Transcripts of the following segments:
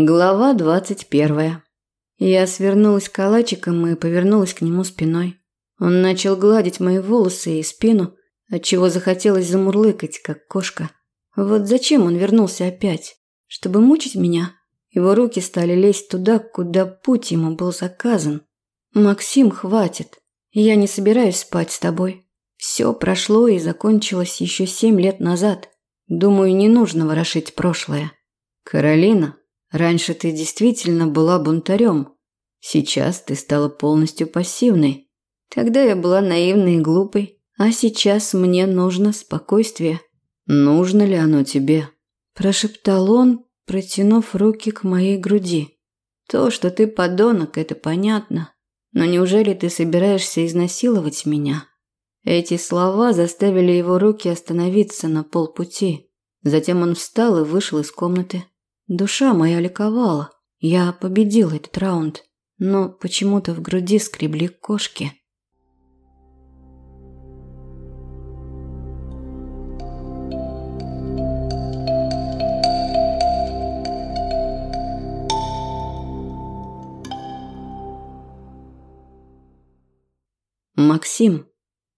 Глава двадцать первая. Я свернулась калачиком и повернулась к нему спиной. Он начал гладить мои волосы и спину, отчего захотелось замурлыкать, как кошка. Вот зачем он вернулся опять? Чтобы мучить меня? Его руки стали лезть туда, куда путь ему был заказан. «Максим, хватит. Я не собираюсь спать с тобой. Все прошло и закончилось еще семь лет назад. Думаю, не нужно ворошить прошлое». «Каролина, раньше ты действительно была бунтарем. Сейчас ты стала полностью пассивной. Тогда я была наивной и глупой, а сейчас мне нужно спокойствие». «Нужно ли оно тебе?» – прошептал он, протянув руки к моей груди. «То, что ты подонок, это понятно. Но неужели ты собираешься изнасиловать меня?» Эти слова заставили его руки остановиться на полпути. Затем он встал и вышел из комнаты. Душа моя ликовала. Я победил этот раунд. Но почему-то в груди скребли кошки. Максим.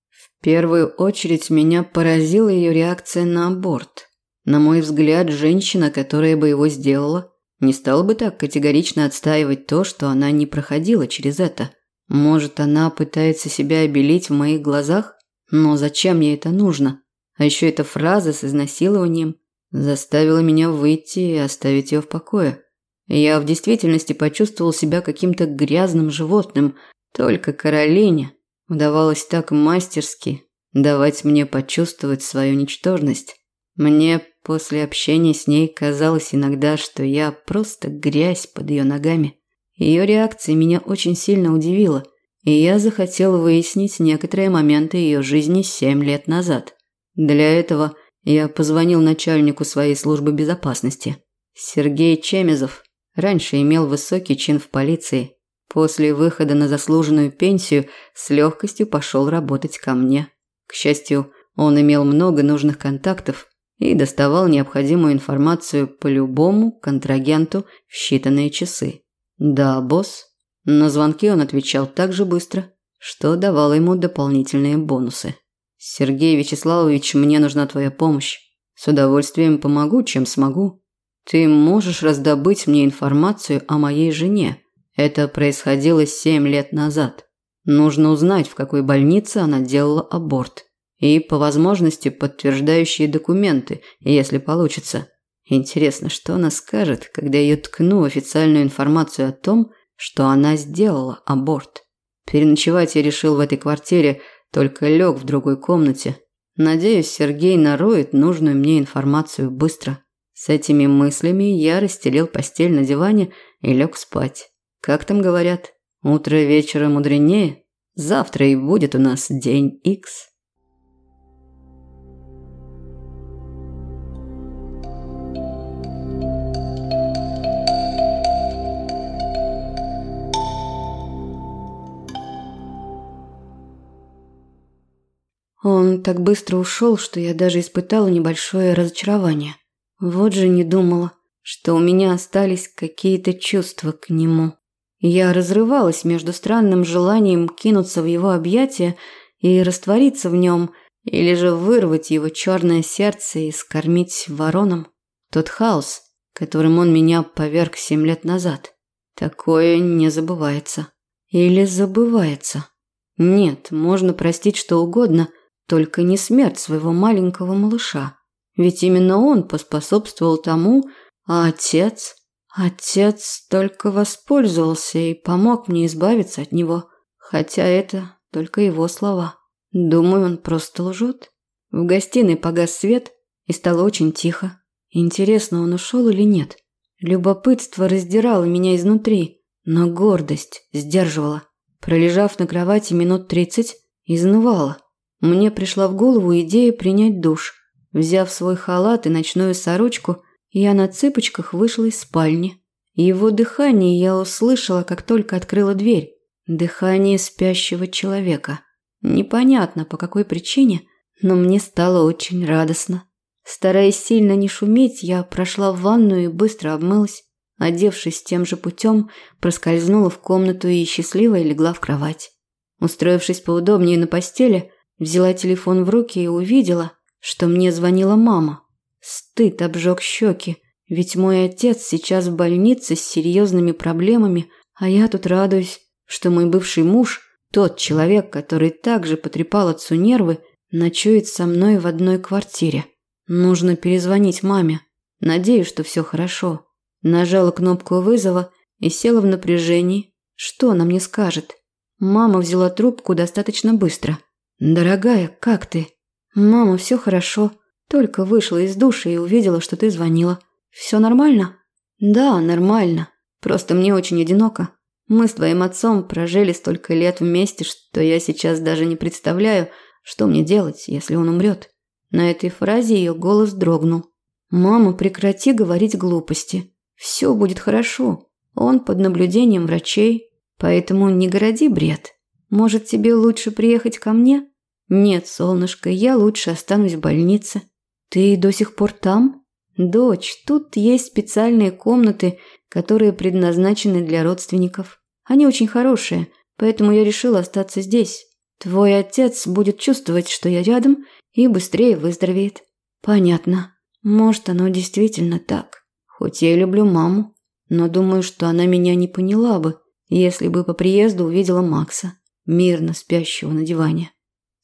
В первую очередь меня поразила ее реакция на аборт. На мой взгляд, женщина, которая бы его сделала, не стала бы так категорично отстаивать то, что она не проходила через это. Может, она пытается себя обелить в моих глазах? Но зачем ей это нужно? А еще эта фраза с изнасилованием заставила меня выйти и оставить ее в покое. Я в действительности почувствовал себя каким-то грязным животным, только Каролине удавалось так мастерски давать мне почувствовать свою ничтожность. Мне после общения с ней казалось иногда, что я просто грязь под ее ногами. Ее реакция меня очень сильно удивила, и я захотел выяснить некоторые моменты ее жизни семь лет назад. Для этого я позвонил начальнику своей службы безопасности. Сергей Чемезов раньше имел высокий чин в полиции После выхода на заслуженную пенсию с легкостью пошел работать ко мне. К счастью, он имел много нужных контактов и доставал необходимую информацию по любому контрагенту в считанные часы. «Да, босс». На звонки он отвечал так же быстро, что давало ему дополнительные бонусы. «Сергей Вячеславович, мне нужна твоя помощь. С удовольствием помогу, чем смогу. Ты можешь раздобыть мне информацию о моей жене, это происходило семь лет назад. Нужно узнать, в какой больнице она делала аборт. И, по возможности, подтверждающие документы, если получится. Интересно, что она скажет, когда я ткну официальную информацию о том, что она сделала аборт. Переночевать я решил в этой квартире, только лег в другой комнате. Надеюсь, Сергей нароет нужную мне информацию быстро. С этими мыслями я расстелил постель на диване и лег спать. Как там говорят, утро вечера мудренее. Завтра и будет у нас день Икс. Он так быстро ушел, что я даже испытала небольшое разочарование. Вот же не думала, что у меня остались какие-то чувства к нему. Я разрывалась между странным желанием кинуться в его объятия и раствориться в нем, или же вырвать его черное сердце и скормить вороном. Тот хаос, которым он меня поверг семь лет назад. Такое не забывается. Или забывается. Нет, можно простить что угодно, только не смерть своего маленького малыша. Ведь именно он поспособствовал тому, а отец Отец только воспользовался и помог мне избавиться от него, хотя это только его слова. Думаю, он просто лжет. В гостиной погас свет и стало очень тихо. Интересно, он ушел или нет? Любопытство раздирало меня изнутри, но гордость сдерживала. Пролежав на кровати минут тридцать, изнывала. Мне пришла в голову идея принять душ. Взяв свой халат и ночную сорочку – я на цыпочках вышла из спальни. Его дыхание я услышала, как только открыла дверь. Дыхание спящего человека. Непонятно, по какой причине, но мне стало очень радостно. Стараясь сильно не шуметь, я прошла в ванную и быстро обмылась. одевшись тем же путем, проскользнула в комнату и счастливо легла в кровать. Устроившись поудобнее на постели, взяла телефон в руки и увидела, что мне звонила мама. Стыд обжег щеки, ведь мой отец сейчас в больнице с серьезными проблемами, а я тут радуюсь, что мой бывший муж, тот человек, который также потрепал отцу нервы, ночует со мной в одной квартире. Нужно перезвонить маме. Надеюсь, что все хорошо. Нажала кнопку вызова и села в напряжении. Что она мне скажет? Мама взяла трубку достаточно быстро. «Дорогая, как ты?» «Мама, все хорошо. Только вышла из душа и увидела, что ты звонила. Все нормально?» «Да, нормально. Просто мне очень одиноко. Мы с твоим отцом прожили столько лет вместе, что я сейчас даже не представляю, что мне делать, если он умрет?» На этой фразе ее голос дрогнул. «Мама, прекрати говорить глупости. Все будет хорошо. Он под наблюдением врачей, поэтому не городи бред. Может, тебе лучше приехать ко мне?» «Нет, солнышко, я лучше останусь в больнице». «Ты до сих пор там?» «Дочь, тут есть специальные комнаты, которые предназначены для родственников. Они очень хорошие, поэтому я решила остаться здесь. Твой отец будет чувствовать, что я рядом, и быстрее выздоровеет». «Понятно. Может, оно действительно так. Хоть я и люблю маму, но думаю, что она меня не поняла бы, если бы по приезду увидела Макса, мирно спящего на диване».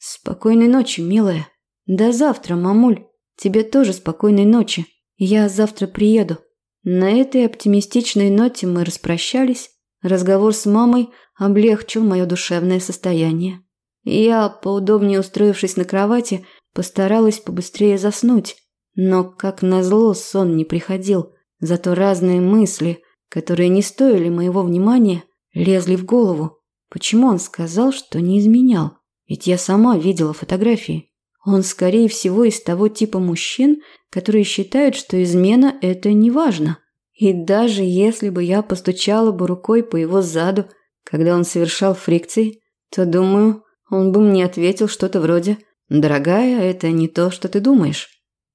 Спокойной ночи, милая. До завтра, мамуль. Тебе тоже спокойной ночи. Я завтра приеду. На этой оптимистичной ноте мы распрощались. Разговор с мамой облегчил мое душевное состояние. Я, поудобнее устроившись на кровати, постаралась побыстрее заснуть. Но, как назло, сон не приходил. Зато разные мысли, которые не стоили моего внимания, лезли в голову. Почему он сказал, что не изменял? Ведь я сама видела фотографии. Он, скорее всего, из того типа мужчин, которые считают, что измена – это не важно. И даже если бы я постучала бы рукой по его заду, когда он совершал фрикции, то, думаю, он бы мне ответил что-то вроде «Дорогая, это не то, что ты думаешь».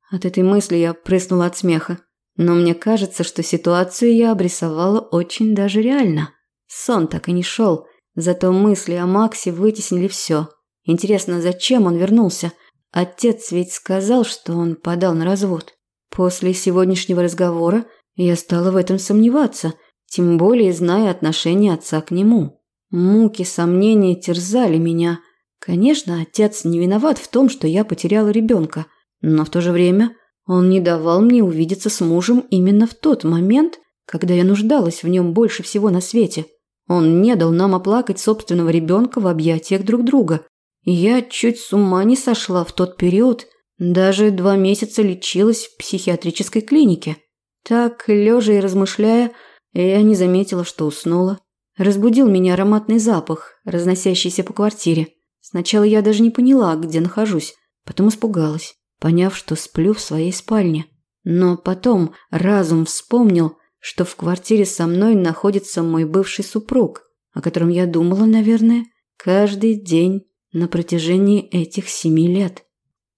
От этой мысли я прыснула от смеха. Но мне кажется, что ситуацию я обрисовала очень даже реально. Сон так и не шел, зато мысли о Максе вытеснили все – Интересно, зачем он вернулся? Отец ведь сказал, что он подал на развод. После сегодняшнего разговора я стала в этом сомневаться, тем более зная отношение отца к нему. Муки, сомнения терзали меня. Конечно, отец не виноват в том, что я потеряла ребенка, но в то же время он не давал мне увидеться с мужем именно в тот момент, когда я нуждалась в нем больше всего на свете. Он не дал нам оплакать собственного ребенка в объятиях друг друга. Я чуть с ума не сошла в тот период, даже два месяца лечилась в психиатрической клинике. Так, лежа и размышляя, я не заметила, что уснула. Разбудил меня ароматный запах, разносящийся по квартире. Сначала я даже не поняла, где нахожусь, потом испугалась, поняв, что сплю в своей спальне. Но потом разум вспомнил, что в квартире со мной находится мой бывший супруг, о котором я думала, наверное, каждый день на протяжении этих семи лет.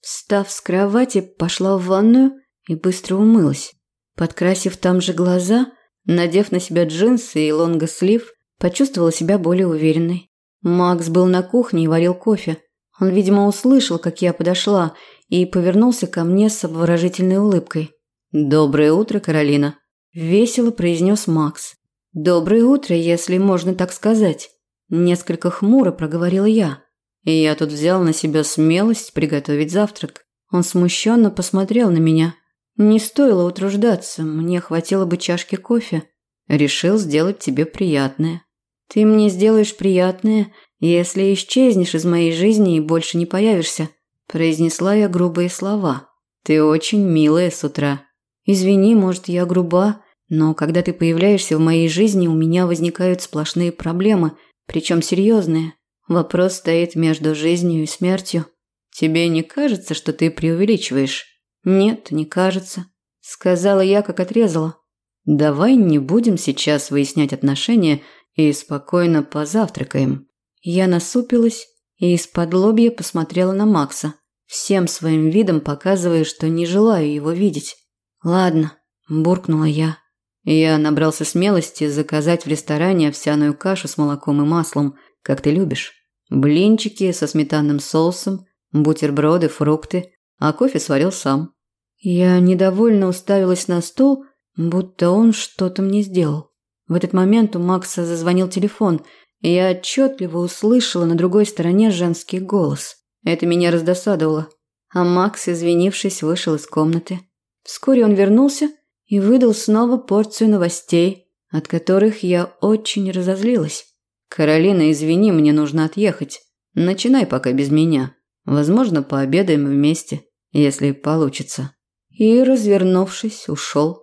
Встав с кровати, пошла в ванную и быстро умылась. Подкрасив там же глаза, надев на себя джинсы и лонгослив, почувствовала себя более уверенной. Макс был на кухне и варил кофе. Он, видимо, услышал, как я подошла, и повернулся ко мне с обворожительной улыбкой. «Доброе утро, Каролина», – весело произнес Макс. «Доброе утро, если можно так сказать», – несколько хмуро проговорила я. И я тут взял на себя смелость приготовить завтрак. Он смущенно посмотрел на меня. Не стоило утруждаться, мне хватило бы чашки кофе. Решил сделать тебе приятное. Ты мне сделаешь приятное, если исчезнешь из моей жизни и больше не появишься, произнесла я грубые слова. Ты очень милая с утра. Извини, может, я груба, но когда ты появляешься в моей жизни, у меня возникают сплошные проблемы, причем серьезные. Вопрос стоит между жизнью и смертью. Тебе не кажется, что ты преувеличиваешь? Нет, не кажется, сказала я, как отрезала. Давай не будем сейчас выяснять отношения и спокойно позавтракаем. Я насупилась и из-под лобья посмотрела на Макса, всем своим видом показывая, что не желаю его видеть. Ладно, буркнула я. Я набрался смелости заказать в ресторане овсяную кашу с молоком и маслом, как ты любишь. Блинчики со сметанным соусом, бутерброды, фрукты, а кофе сварил сам. Я недовольно уставилась на стол, будто он что-то мне сделал. В этот момент у Макса зазвонил телефон, и я отчетливо услышала на другой стороне женский голос. Это меня раздосадовало. А Макс, извинившись, вышел из комнаты. Вскоре он вернулся и выдал снова порцию новостей, от которых я очень разозлилась. «Каролина, извини, мне нужно отъехать. Начинай пока без меня. Возможно, пообедаем вместе, если получится». И, развернувшись, ушел.